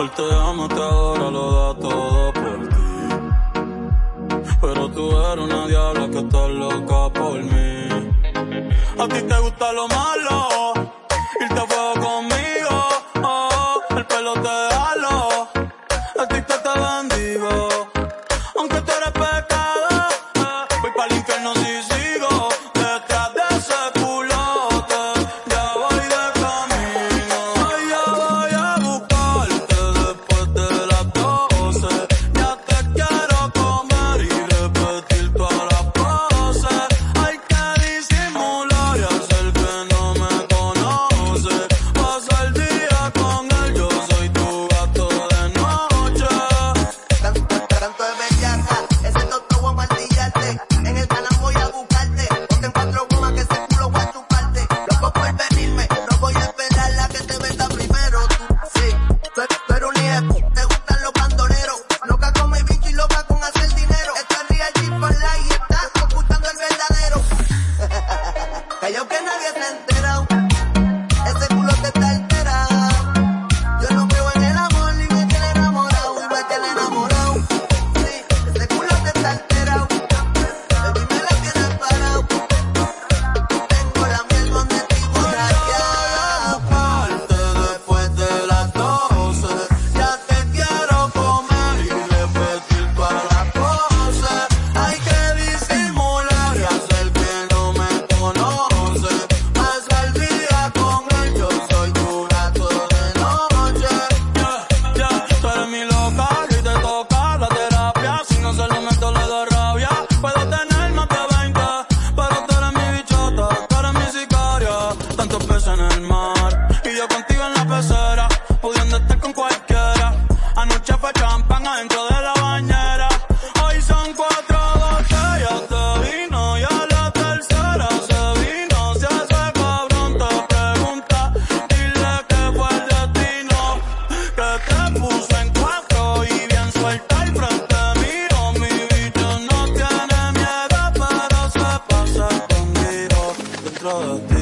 Él te ama, te adora, lo da todo por ti. Pero tú eres una diabla que está loca por mí. A ti te gusta lo malo, irte a fuego conmigo. control.